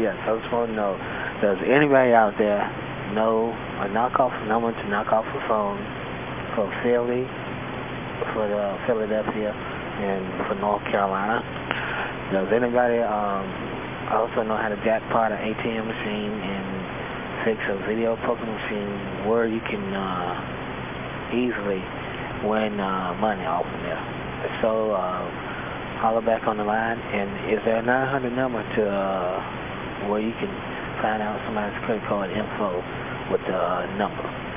Yes, I just want to know, does anybody out there know a knockoff number to knock off a phone for Philly, for the Philadelphia, and for North Carolina? Does anybody um, also know how to jackpot an ATM machine and fix a video poker machine where you can uh, easily win uh, money off of there? So uh, holler back on the line, and is there a 900 number to uh, where you can find out somebody's credit card info with the uh, number?